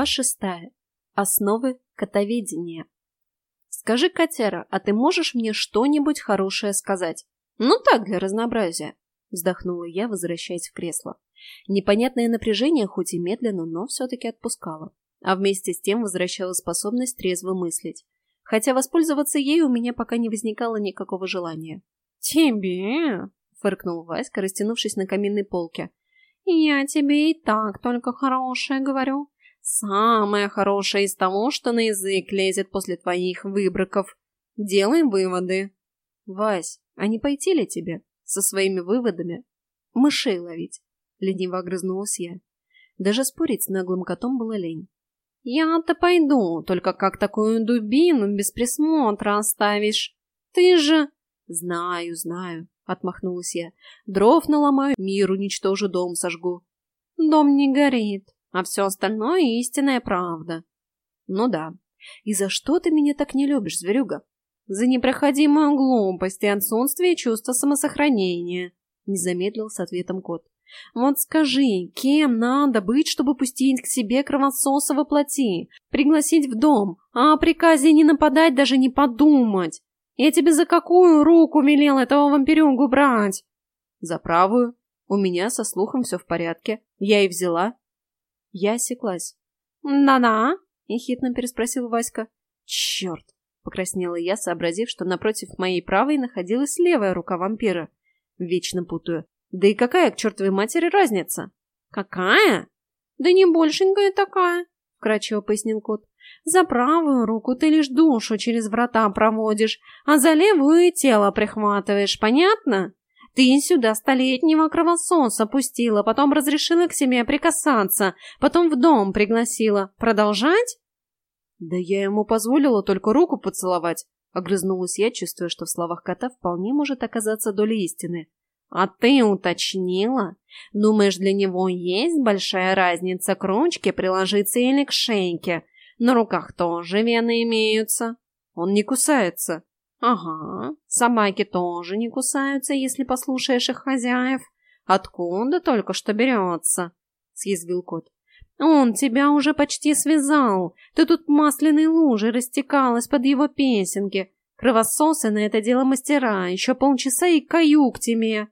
Глава шестая. Основы котоведения. «Скажи, котяра, а ты можешь мне что-нибудь хорошее сказать?» «Ну так, для разнообразия», — вздохнула я, возвращаясь в кресло. Непонятное напряжение, хоть и медленно, но все-таки отпускало. А вместе с тем возвращала способность трезво мыслить. Хотя воспользоваться ей у меня пока не возникало никакого желания. «Тебе?» — фыркнул Васька, растянувшись на каминной полке. «Я тебе и так только хорошее говорю. Самое хорошее из того, что на язык лезет после твоих выбрыков. Делаем выводы. Вась, а не пойти ли тебе со своими выводами мышей ловить? Лениво огрызнулась я. Даже спорить с наглым котом было лень. Я-то пойду, только как такую дубину без присмотра оставишь? Ты же... Знаю, знаю, отмахнулась я. Дров наломаю, мир уничтожу, дом сожгу. Дом не горит, а все остальное истинная правда. Ну да. И за что ты меня так не любишь, зверюга? За непроходимую глупость и отсутствие чувства самосохранения, не замедлил с ответом кот. Вот скажи, кем надо быть, чтобы пустить к себе кровососа во плоти, пригласить в дом, а о приказе не нападать даже не подумать? Я тебе за какую руку велел этого вампирюгу брать? За правую. У меня со слухом все в порядке. Я и взяла. Я осеклась. «Да-да?» — ехидно переспросил Васька. «Черт!» — покраснела я, сообразив, что напротив моей правой находилась левая рука вампира. Вечно путаю. Да и какая к чертовой матери разница? «Какая? Да не большенькая такая», — вкратчиво пояснил кот. «За правую руку ты лишь душу через врата проводишь, а за левую тело прихватываешь, понятно?» Ты сюда столетнего кровососа пустила, потом разрешила к себе прикасаться, потом в дом пригласила. Продолжать? Да я ему позволила только руку поцеловать. Огрызнулась я, чувствуя, что в словах кота вполне может оказаться доля истины. А ты уточнила? Думаешь, для него есть большая разница к ручке приложиться или к шейке? На руках тоже вены имеются. Он не кусается. Ага, собаки тоже не кусаются, если послушаешь их хозяев. Откуда только что берется? Съязвил кот. Он тебя уже почти связал. Ты тут масляной лужей растекалась под его песенки. Кровососы на это дело мастера. Еще полчаса и каю к тебе.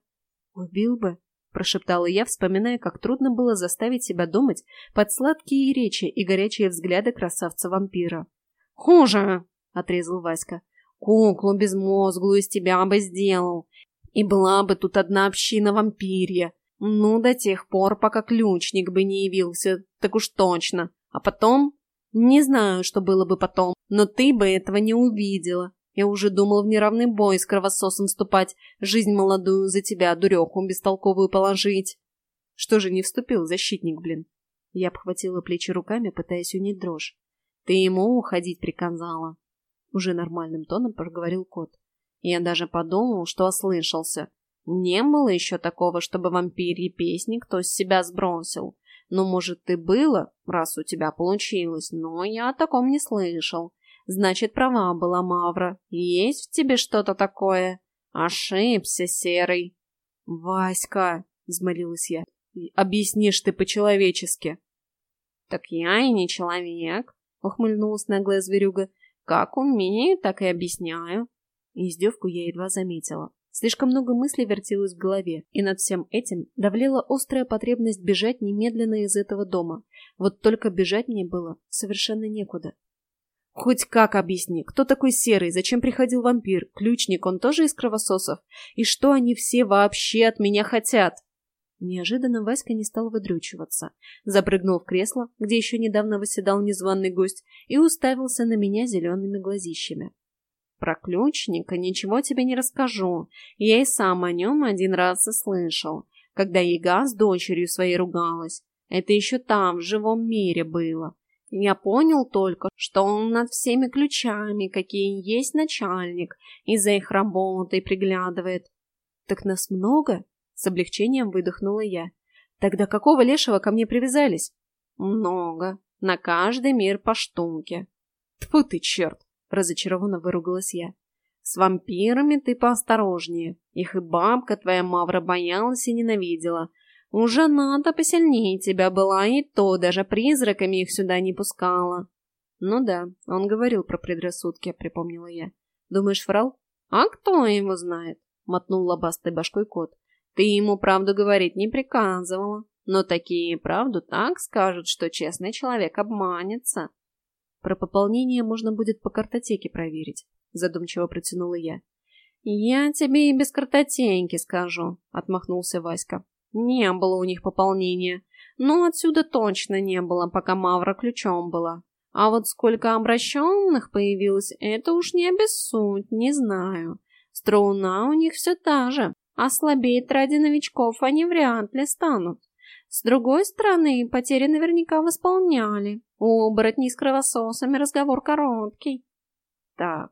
Убил бы, прошептала я, вспоминая, как трудно было заставить себя думать под сладкие речи и горячие взгляды красавца-вампира. «Хуже!» — отрезал Васька. Куклу безмозглую из тебя бы сделал. И была бы тут одна община вампирья. Ну, до тех пор, пока ключник бы не явился, так уж точно. А потом... Не знаю, что было бы потом, но ты бы этого не увидела. Я уже думал в неравный бой с кровососом вступать, жизнь молодую за тебя, дуреху бестолковую положить. Что же не вступил защитник, блин? Я обхватила плечи руками, пытаясь унять дрожь. Ты ему уходить приказала. Уже нормальным тоном проговорил кот. Я даже подумал, что ослышался. Не было еще такого, чтобы вампирьи песни кто с себя сбросил. Ну, может, и было, раз у тебя получилось, но я о таком не слышал. Значит, права была Мавра. Есть в тебе что-то такое? Ошибся, Серый. Васька, взмолилась я, объяснишь ты по-человечески. Так я и не человек, ухмыльнулась наглая зверюга. Как умею, так и объясняю. Издевку я едва заметила. Слишком много мыслей вертелось в голове, и над всем этим давлела острая потребность бежать немедленно из этого дома. Вот только бежать мне было совершенно некуда. Хоть как объясни, кто такой Серый, зачем приходил вампир, ключник, он тоже из кровососов? И что они все вообще от меня хотят? Неожиданно Васька не стал выдрючиваться. Запрыгнул в кресло, где еще недавно восседал незваный гость, и уставился на меня зелеными глазищами. «Про ключника ничего тебе не расскажу. Я и сам о нем один раз слышал, когда яга с дочерью своей ругалась. Это еще там, в живом мире было. Я понял только, что он над всеми ключами, какие есть начальник, и за их работой приглядывает. Так нас много? С облегчением выдохнула я. Тогда какого лешего ко мне привязались? Много. На каждый мир по штуке. Тьфу ты, черт! Разочарованно выругалась я. С вампирами ты поосторожнее. Их и бабка твоя Мавра боялась и ненавидела. Уже надо посильнее тебя была, и то даже призраками их сюда не пускала. Ну да, он говорил про предрассудки, припомнила я. Думаешь, врал? А кто его знает? Мотнул лобастой башкой кот. Ты ему правду говорить не приказывала. Но такие правду так скажут, что честный человек обманется. Про пополнение можно будет по картотеке проверить, задумчиво протянула я. Я тебе и без картотеки скажу, отмахнулся Васька. Не было у них пополнения. Ну, отсюда точно не было, пока Мавра ключом была. А вот сколько обращенных появилось, это уж не обессудь, не знаю. Струна у них все та же, а слабеть ради новичков они вряд ли станут. С другой стороны, потери наверняка восполняли. У оборотней с кровососами разговор короткий. Так,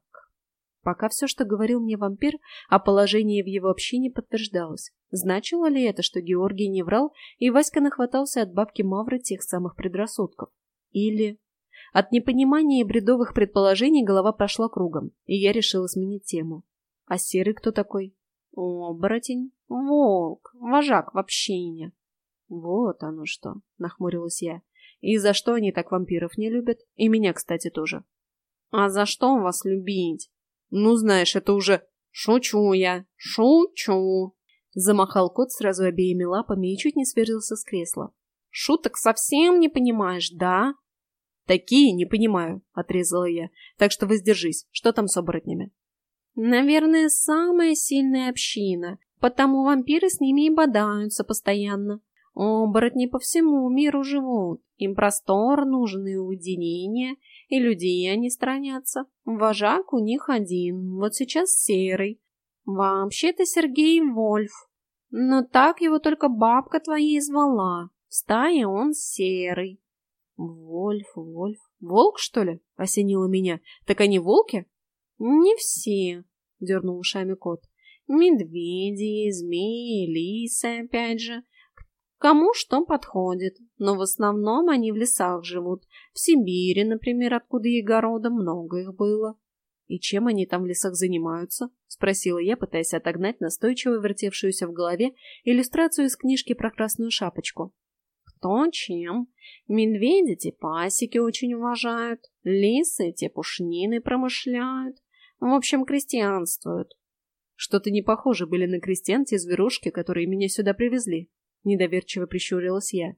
Пока все, что говорил мне вампир, о положении в его общине подтверждалось. Значило ли это, что Георгий не врал, и Васька нахватался от бабки Мавры тех самых предрассудков? Или... От непонимания и бредовых предположений голова прошла кругом, и я решила сменить тему. А Серый кто такой? Оборотень. Волк. Вожак в общине. Вот оно что, нахмурилась я. И за что они так вампиров не любят? И меня, кстати, тоже. А за что вас любить? Ну, знаешь, это уже... Шучу я, шучу. Замахал кот сразу обеими лапами и чуть не сверлился с кресла. Шуток совсем не понимаешь, да? Такие не понимаю, отрезала я. Так что воздержись. Что там с оборотнями? Наверное, самая сильная община, потому вампиры с ними и бодаются постоянно. Оборотни по всему миру живут, им простор нужен и и людей они странятся. Вожак у них один, вот сейчас серый. Вообще-то Сергей Вольф. Но так его только бабка твоя звала. В стае он серый. Вольф, Вольф. Волк, что ли? Осенило меня. Так они волки? Не все, дернул ушами кот. Медведи, змеи, лисы, опять же. Кому что подходит, но в основном они в лесах живут. В Сибири, например, откуда Егорода, много их было. «И чем они там в лесах занимаются?» — спросила я, пытаясь отогнать настойчиво вертевшуюся в голове иллюстрацию из книжки про красную шапочку. «Кто чем? Медведи те пасеки очень уважают, лисы те пушнины промышляют, в общем, крестьянствуют». «Что-то не похоже были на крестьян те зверушки, которые меня сюда привезли», Недоверчиво прищурилась я.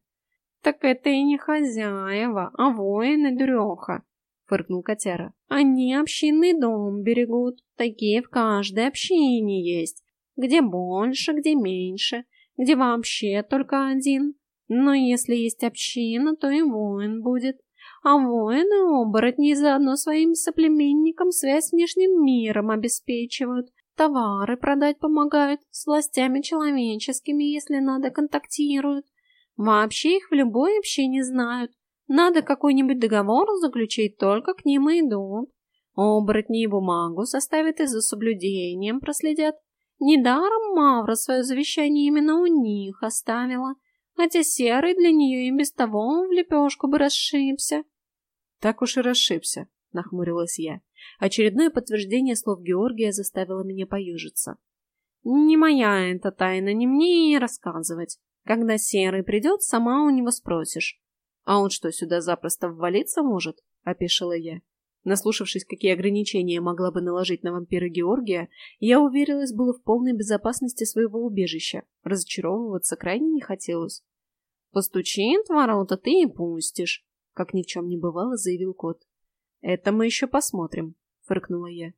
«Так это и не хозяева, а воины дуреха», — фыркнул котяра. «Они общинный дом берегут. Такие в каждой общине есть. Где больше, где меньше, где вообще только один. Но если есть община, то и воин будет. А воины-оборотни заодно своим соплеменникам связь с внешним миром обеспечивают. Товары продать помогают, с властями человеческими, если надо, контактируют. Вообще их в любой общине знают. Надо какой-нибудь договор заключить, только к ним и идут. Оборотни бумагу составят и за соблюдением проследят. Недаром Мавра свое завещание именно у них оставила, хотя Серый для нее и без того в лепешку бы расшибся. Так уж и расшибся, нахмурилась я. Очередное подтверждение слов Георгия заставило меня поюжиться. «Не моя эта тайна, не мне ей рассказывать. Когда Серый придет, сама у него спросишь». «А он что, сюда запросто ввалиться может?» — опешила я. Наслушавшись, какие ограничения могла бы наложить на вампира Георгия, я уверилась было в полной безопасности своего убежища. Разочаровываться крайне не хотелось. «Постучит ворота, ты и пустишь», — как ни в чем не бывало, заявил кот. «Это мы еще посмотрим», — фыркнула я.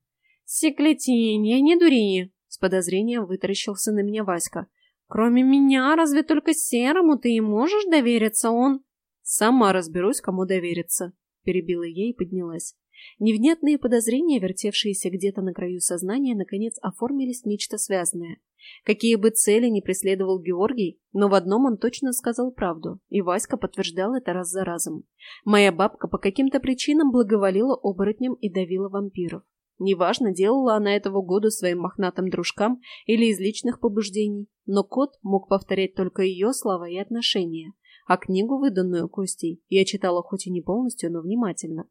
«Секлетинья, не дури!» — с подозрением вытаращился на меня Васька. «Кроме меня, разве только Серому ты и можешь довериться, он...» «Сама разберусь, кому довериться», — перебила я и поднялась. Невнятные подозрения, вертевшиеся где-то на краю сознания, наконец оформились в нечто связанное. Какие бы цели ни преследовал Георгий, но в одном он точно сказал правду, и Васька подтверждал это раз за разом. Моя бабка по каким-то причинам благоволила оборотням и давила вампиров. Неважно, делала она этого года своим мохнатым дружкам или из личных побуждений, но кот мог повторять только ее слова и отношения, а книгу, выданную Костей, я читала хоть и не полностью, но внимательно.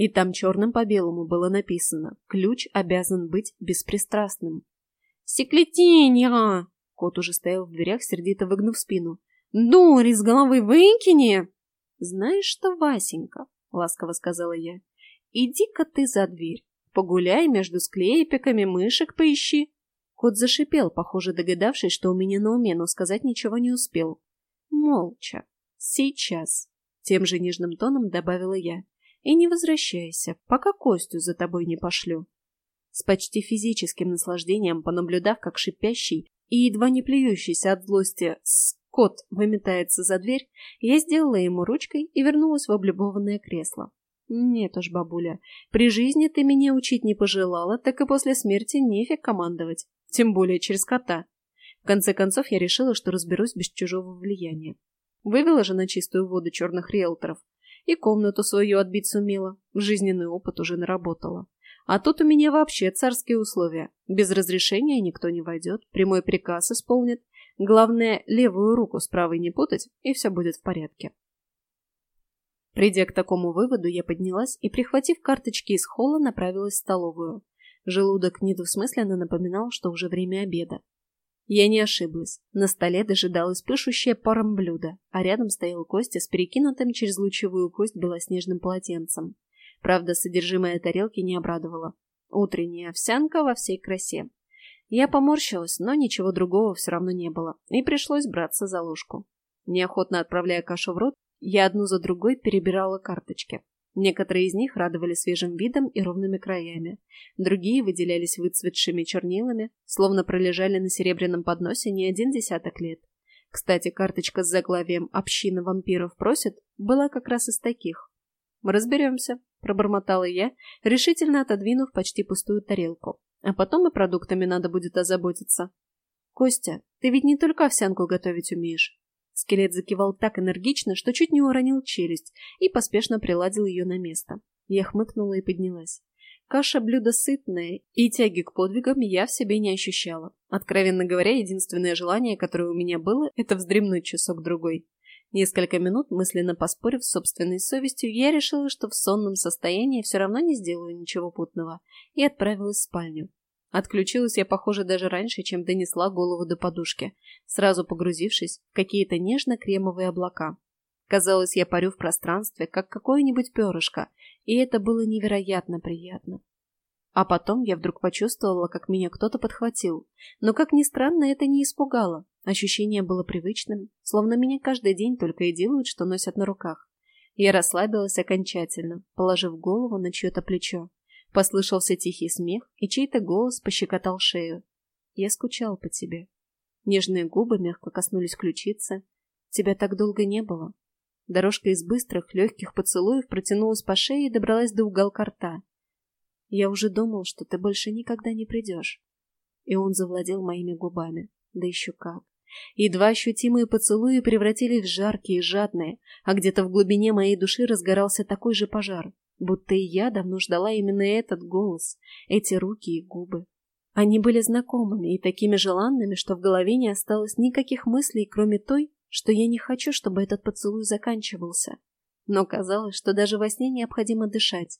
И там черным по белому было написано «Ключ обязан быть беспристрастным». «Секлетинья!» Кот уже стоял в дверях, сердито выгнув спину. «Дурь, с головы выкини!» «Знаешь что, Васенька?» — ласково сказала я. «Иди-ка ты за дверь. Погуляй между склейпиками, мышек поищи». Кот зашипел, похоже, догадавшись, что у меня на уме, но сказать ничего не успел. «Молча. Сейчас», — тем же нежным тоном добавила я. «И не возвращайся, пока Костю за тобой не пошлю». С почти физическим наслаждением, понаблюдав, как шипящий и едва не плюющийся от злости кот выметается за дверь, я сделала ему ручкой и вернулась в облюбованное кресло. Нет уж, бабуля, при жизни ты меня учить не пожелала, так и после смерти нефиг командовать, тем более через кота. В конце концов, я решила, что разберусь без чужого влияния. Вывела же на чистую воду черных риэлторов. И комнату свою отбить сумела, жизненный опыт уже наработала. А тут у меня вообще царские условия. Без разрешения никто не войдет, прямой приказ исполнит. Главное, левую руку с правой не путать, и все будет в порядке. Придя к такому выводу, я поднялась и, прихватив карточки из холла, направилась в столовую. Желудок недвусмысленно напоминал, что уже время обеда. Я не ошиблась. На столе дожидалось пышущее паром блюдо, а рядом стоял Костя с перекинутым через лучевую кость белоснежным полотенцем. Правда, содержимое тарелки не обрадовало. Утренняя овсянка во всей красе. Я поморщилась, но ничего другого все равно не было, и пришлось браться за ложку. Неохотно отправляя кашу в рот, я одну за другой перебирала карточки. Некоторые из них радовали свежим видом и ровными краями, другие выделялись выцветшими чернилами, словно пролежали на серебряном подносе не один десяток лет. Кстати, карточка с заглавием «Община вампиров просит» была как раз из таких. Мы разберемся. — пробормотала я, решительно отодвинув почти пустую тарелку. «А потом и продуктами надо будет озаботиться». «Костя, ты ведь не только овсянку готовить умеешь». Скелет закивал так энергично, что чуть не уронил челюсть и поспешно приладил ее на место. Я хмыкнула и поднялась. Каша – блюдо сытное, и тяги к подвигам я в себе не ощущала. Откровенно говоря, единственное желание, которое у меня было, это вздремнуть часок-другой. Несколько минут, мысленно поспорив с собственной совестью, я решила, что в сонном состоянии все равно не сделаю ничего путного, и отправилась в спальню. Отключилась я, похоже, даже раньше, чем донесла голову до подушки, сразу погрузившись в какие-то нежно-кремовые облака. Казалось, я парю в пространстве, как какое-нибудь перышко, и это было невероятно приятно. А потом я вдруг почувствовала, как меня кто-то подхватил. Но, как ни странно, это не испугало. Ощущение было привычным, словно меня каждый день только и делают, что носят на руках. Я расслабилась окончательно, положив голову на чье-то плечо. Послышался тихий смех, и чей-то голос пощекотал шею. Я скучал по тебе. Нежные губы мягко коснулись ключицы. Тебя так долго не было. Дорожка из быстрых, легких поцелуев протянулась по шее и добралась до уголка рта. Я уже думал, что ты больше никогда не придешь. И он завладел моими губами. Да еще как. Едва ощутимые поцелуи превратились в жаркие жадные, а где-то в глубине моей души разгорался такой же пожар, будто и я давно ждала именно этот голос, эти руки и губы. Они были знакомыми и такими желанными, что в голове не осталось никаких мыслей, кроме той, что я не хочу, чтобы этот поцелуй заканчивался. Но казалось, что даже во сне необходимо дышать,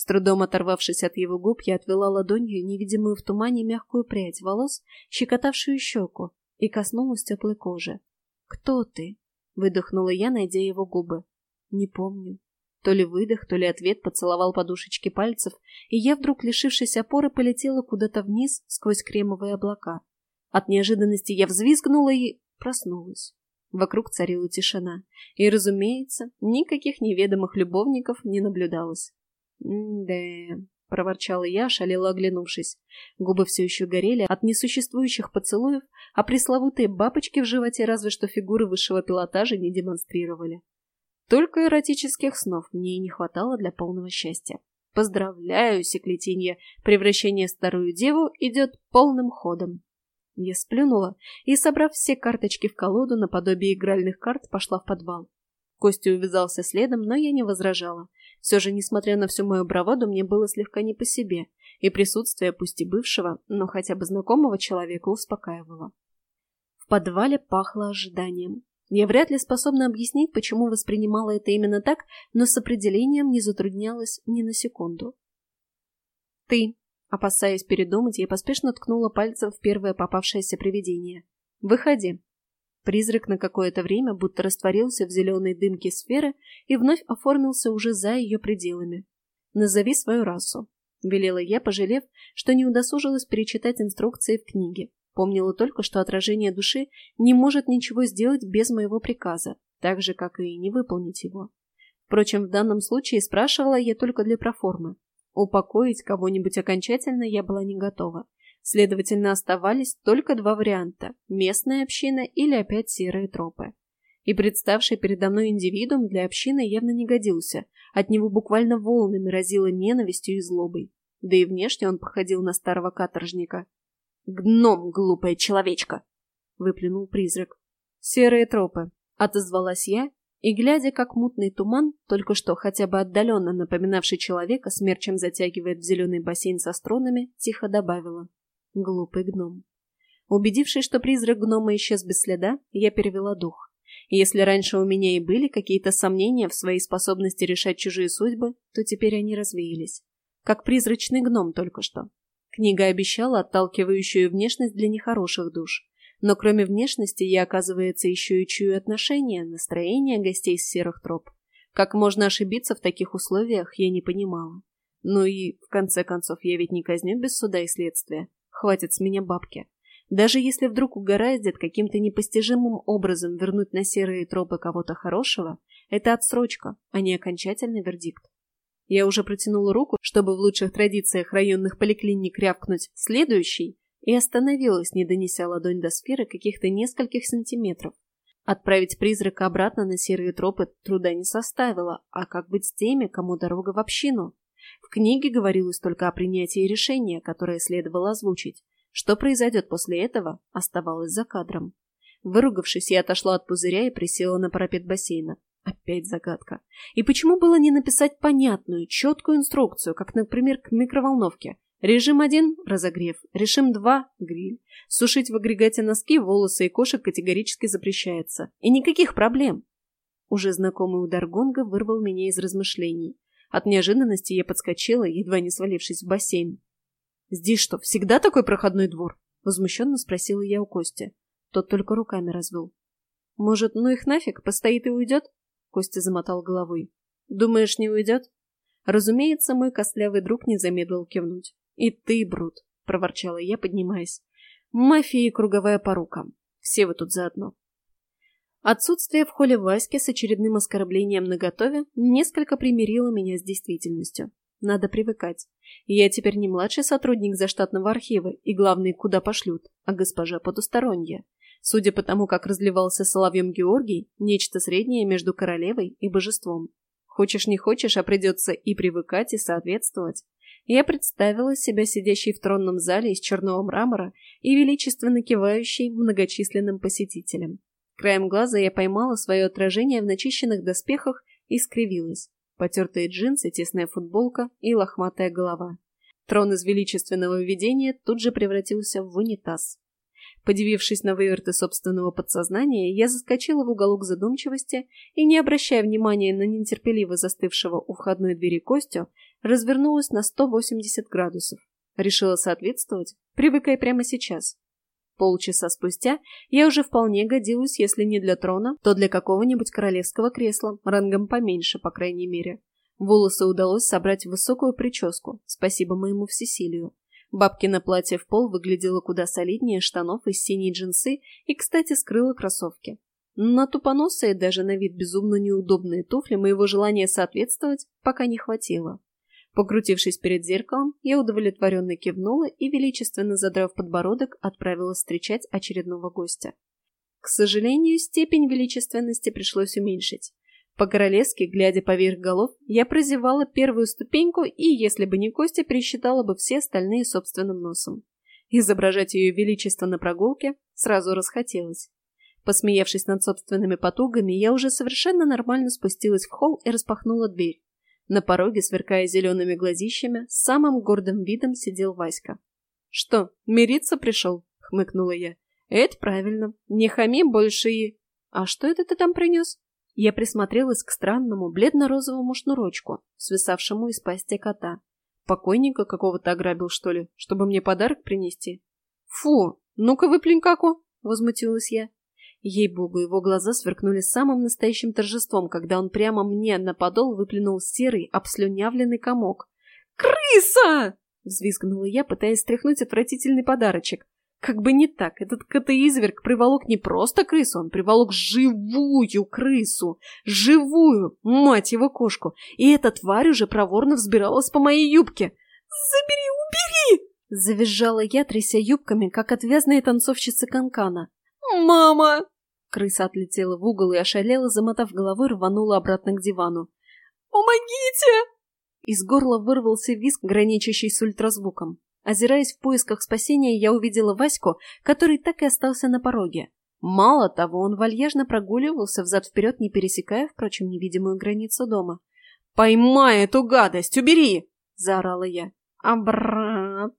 с трудом оторвавшись от его губ, я отвела ладонью невидимую в тумане мягкую прядь волос, щекотавшую щеку, и коснулась теплой кожи. «Кто ты?» — выдохнула я, найдя его губы. «Не помню». То ли выдох, то ли ответ поцеловал подушечки пальцев, и я, вдруг лишившись опоры, полетела куда-то вниз сквозь кремовые облака. От неожиданности я взвизгнула и проснулась. Вокруг царила тишина, и, разумеется, никаких неведомых любовников не наблюдалось. «Да...» — проворчала я, шалела оглянувшись. Губы все еще горели от несуществующих поцелуев, а пресловутые бабочки в животе разве что фигуры высшего пилотажа не демонстрировали. Только эротических снов мне и не хватало для полного счастья. Поздравляю, секлетинья, превращение старую деву идет полным ходом. Я сплюнула и, собрав все карточки в колоду наподобие игральных карт, пошла в подвал. Костя увязался следом, но я не возражала. Все же, несмотря на всю мою браваду, мне было слегка не по себе, и присутствие пусть и бывшего, но хотя бы знакомого человека успокаивало. В подвале пахло ожиданием. Я вряд ли способна объяснить, почему воспринимала это именно так, но с определением не затруднялась ни на секунду. «Ты», опасаясь передумать, я поспешно ткнула пальцем в первое попавшееся привидение. Выходи». Призрак на какое-то время будто растворился в зеленой дымке сферы и вновь оформился уже за ее пределами. «Назови свою расу», — велела я, пожалев, что не удосужилась перечитать инструкции в книге. Помнила только, что отражение души не может ничего сделать без моего приказа, так же, как и не выполнить его. Впрочем, в данном случае спрашивала я только для проформы. Упокоить кого-нибудь окончательно я была не готова. Следовательно, оставались только два варианта – местная община или опять серые тропы. И представший передо мной индивидуум для общины явно не годился, от него буквально волнами разило ненавистью и злобой. Да и внешне он походил на старого каторжника. «Гном, глупая человечка!» — выплюнул призрак. «Серые тропы», — отозвалась я, и, глядя, как мутный туман, только что хотя бы отдаленно напоминавший человека, смерчем затягивает в зеленый бассейн со струнами, тихо добавила. Глупый гном. Убедившись, что призрак гнома исчез без следа, я перевела дух. Если раньше у меня и были какие-то сомнения в своей способности решать чужие судьбы, то теперь они развеялись. Как призрачный гном только что. Книга обещала отталкивающую внешность для нехороших душ. Но кроме внешности я, оказывается, еще и чую отношения, настроение гостей с серых троп. Как можно ошибиться в таких условиях, я не понимала. Ну и, в конце концов, я ведь не казню без суда и следствия. Хватит с меня бабки. Даже если вдруг угораздит каким-то непостижимым образом вернуть на серые тропы кого-то хорошего, это отсрочка, а не окончательный вердикт. Я уже протянула руку, чтобы в лучших традициях районных поликлиник рявкнуть «следующий», и остановилась, не донеся ладонь до сферы каких-то нескольких сантиметров. Отправить призрака обратно на серые тропы труда не составило, а как быть с теми, кому дорога в общину? В книге говорилось только о принятии решения, которое следовало озвучить. Что произойдет после этого, оставалось за кадром. Выругавшись, я отошла от пузыря и присела на парапет бассейна. Опять загадка. И почему было не написать понятную, четкую инструкцию, как, например, к микроволновке? Режим 1 – разогрев. Режим 2 – гриль. Сушить в агрегате носки, волосы и кошек категорически запрещается. И никаких проблем. Уже знакомый удар гонга вырвал меня из размышлений. От неожиданности я подскочила, едва не свалившись в бассейн. «Здесь что, всегда такой проходной двор?» — возмущенно спросила я у Кости. Тот только руками развел. «Может, ну их нафиг, постоит и уйдет?» Костя замотал головой. «Думаешь, не уйдет?» Разумеется, мой костлявый друг не замедлил кивнуть. «И ты, Брут!» — проворчала я, поднимаясь. «Мафия и круговая порука. Все вы тут заодно». Отсутствие в холле Васьки с очередным оскорблением наготове несколько примирило меня с действительностью. Надо привыкать. Я теперь не младший сотрудник заштатного архива и, главный, куда пошлют, а госпожа потусторонняя. Судя по тому, как разливался соловьем Георгий, нечто среднее между королевой и божеством. Хочешь не хочешь, а придется и привыкать, и соответствовать. Я представила себя сидящей в тронном зале из черного мрамора и величественно кивающей многочисленным посетителям. Краем глаза я поймала свое отражение в начищенных доспехах и скривилась потертые джинсы, тесная футболка и лохматая голова. Трон из величественного видения тут же превратился в унитаз. Подивившись на выверты собственного подсознания, я заскочила в уголок задумчивости и, не обращая внимания на нетерпеливо застывшего у входной двери Костю, развернулась на 180 градусов. Решила соответствовать, привыкая прямо сейчас. Полчаса спустя я уже вполне годилась, если не для трона, то для какого-нибудь королевского кресла, рангом поменьше, по крайней мере. Волосы удалось собрать в высокую прическу, спасибо моему всесилию. Бабкино платье в пол выглядело куда солиднее штанов из синей джинсы и, кстати, скрыло кроссовки. На тупоносые, даже на вид безумно неудобные туфли моего желания соответствовать пока не хватило. Покрутившись перед зеркалом, я удовлетворенно кивнула и, величественно задрав подбородок, отправилась встречать очередного гостя. К сожалению, степень величественности пришлось уменьшить. По-королевски, глядя поверх голов, я прозевала первую ступеньку и, если бы не Костя, пересчитала бы все остальные собственным носом. Изображать ее величество на прогулке сразу расхотелось. Посмеявшись над собственными потугами, я уже совершенно нормально спустилась в холл и распахнула дверь. На пороге, сверкая зелеными глазищами, с самым гордым видом сидел Васька. «Что, мириться пришел?» — хмыкнула я. «Это правильно. Не хами больше и...» «А что это ты там принес?» Я присмотрелась к странному бледно-розовому шнурочку, свисавшему из пасти кота. Покойника какого-то ограбил, что ли, чтобы мне подарок принести? «Фу! Ну-ка выплюнь каку!» — возмутилась я. Ей-богу, его глаза сверкнули самым настоящим торжеством, когда он прямо мне на подол выплюнул серый, обслюнявленный комок. «Крыса!» — взвизгнула я, пытаясь стряхнуть отвратительный подарочек. Как бы не так, этот котоизверг приволок не просто крысу, он приволок живую крысу. Живую, мать его кошку. И эта тварь уже проворно взбиралась по моей юбке. «Забери, убери!» Завизжала я, тряся юбками, как отвязные танцовщицы канкана. «Мама!» Крыса отлетела в угол и ошалела, замотав головой, рванула обратно к дивану. «Помогите!» Из горла вырвался визг, граничащий с ультразвуком. Озираясь в поисках спасения, я увидела Ваську, который так и остался на пороге. Мало того, он вальяжно прогуливался взад-вперед, не пересекая, впрочем, невидимую границу дома. «Поймай эту гадость! Убери!» — заорала я. «Обратно,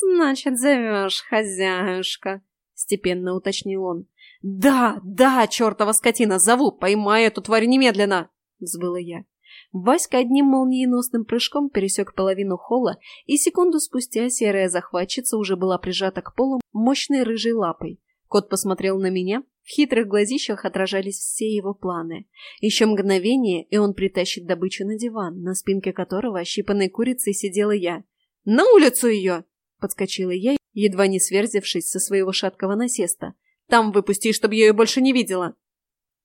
значит, зовешь, хозяюшка!» — степенно уточнил он. «Да, да, чертова скотина, зову! Поймай эту тварь немедленно!» — взвыла я. Васька одним молниеносным прыжком пересек половину холла, и секунду спустя серая захватчица уже была прижата к полу мощной рыжей лапой. Кот посмотрел на меня, в хитрых глазищах отражались все его планы. Еще мгновение, и он притащит добычу на диван, на спинке которого ощипанной курицей сидела я. «На улицу ее!» — подскочила я, едва не сверзившись со своего шаткого насеста. «Там выпусти, чтобы я ее больше не видела!»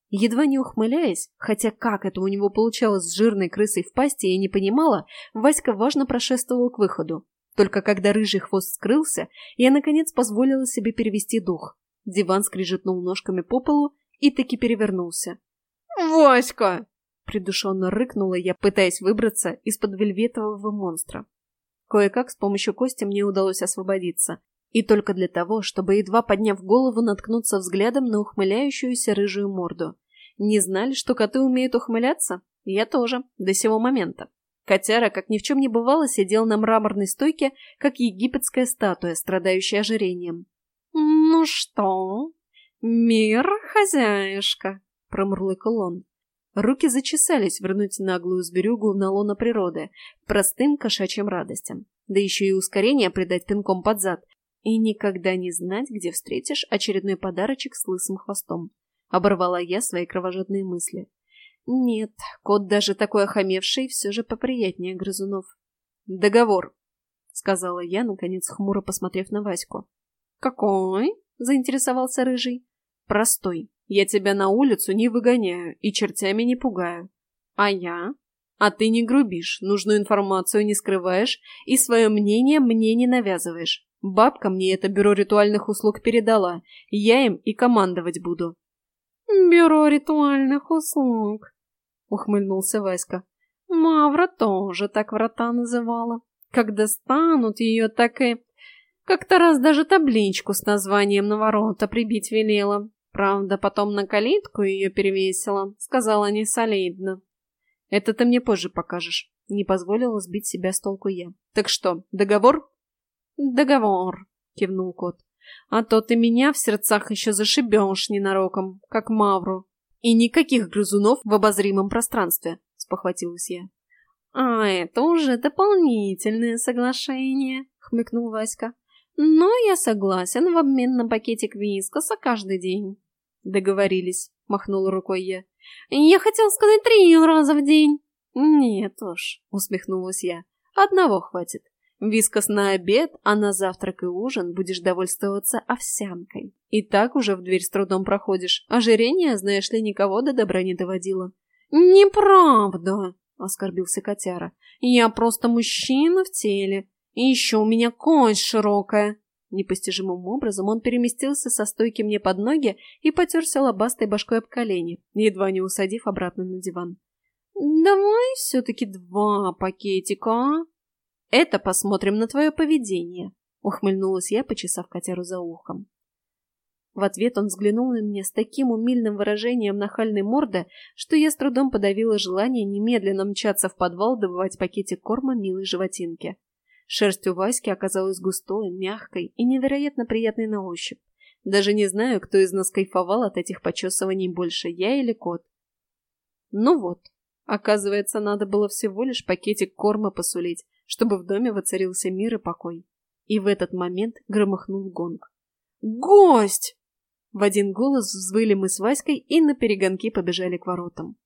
Едва не ухмыляясь, хотя как это у него получалось с жирной крысой в пасти, я не понимала, Васька важно прошествовал к выходу. Только когда рыжий хвост скрылся, я, наконец, позволила себе перевести дух. Диван скрижетнул ножками по полу и таки перевернулся. «Васька!» — придушенно рыкнула я, пытаясь выбраться из-под вельветового монстра. Кое-как с помощью кости мне удалось освободиться. И только для того, чтобы, едва подняв голову, наткнуться взглядом на ухмыляющуюся рыжую морду. Не знали, что коты умеют ухмыляться? Я тоже, до сего момента. Котяра, как ни в чем не бывало, сидел на мраморной стойке, как египетская статуя, страдающая ожирением. «Ну что, мир, хозяюшка?» — промурлыкал он. Руки зачесались вернуть наглую зверюгу на лоно природы, простым кошачьим радостям. Да еще и ускорение придать пинком под зад. И никогда не знать, где встретишь очередной подарочек с лысым хвостом. Оборвала я свои кровожадные мысли. Нет, кот даже такой охамевший все же поприятнее грызунов. «Договор», — сказала я, наконец хмуро посмотрев на Ваську. «Какой?» — заинтересовался Рыжий. «Простой. Я тебя на улицу не выгоняю и чертями не пугаю. А я? А ты не грубишь, нужную информацию не скрываешь и свое мнение мне не навязываешь. Бабка мне это бюро ритуальных услуг передала, я им и командовать буду. «Бюро ритуальных услуг», — ухмыльнулся Васька. «Мавра тоже так врата называла. Когда станут ее, так и... Как-то раз даже табличку с названием на ворота прибить велела. Правда, потом на калитку ее перевесила. Сказала не солидно. Это ты мне позже покажешь. Не позволила сбить себя с толку я. Так что, договор? Договор, кивнул кот. А то ты меня в сердцах еще зашибешь ненароком, как Мавру. И никаких грызунов в обозримом пространстве, спохватилась я. А это уже дополнительное соглашение, хмыкнул Васька. Но я согласен в обмен на пакетик вискоса каждый день. Договорились, махнула рукой я. Я хотел сказать три раза в день. Нет уж, усмехнулась я. Одного хватит. Вискос на обед, а на завтрак и ужин будешь довольствоваться овсянкой. И так уже в дверь с трудом проходишь. Ожирение, знаешь ли, никого до добра не доводило. «Неправда!» — оскорбился котяра. «Я просто мужчина в теле. И еще у меня кость широкая». Непостижимым образом он переместился со стойки мне под ноги и потерся лобастой башкой об колени, едва не усадив обратно на диван. «Давай все-таки два пакетика, а?» «Это посмотрим на твое поведение», — ухмыльнулась я, почесав котяру за ухом. В ответ он взглянул на меня с таким умильным выражением нахальной морды, что я с трудом подавила желание немедленно мчаться в подвал добывать пакетик корма милой животинки. Шерсть у Васьки оказалась густой, мягкой и невероятно приятной на ощупь. Даже не знаю, кто из нас кайфовал от этих почесываний больше, я или кот. Ну вот, оказывается, надо было всего лишь пакетик корма посулить, чтобы в доме воцарился мир и покой. И в этот момент громыхнул гонг. «Гость!» В один голос взвыли мы с Васькой и на перегонки побежали к воротам.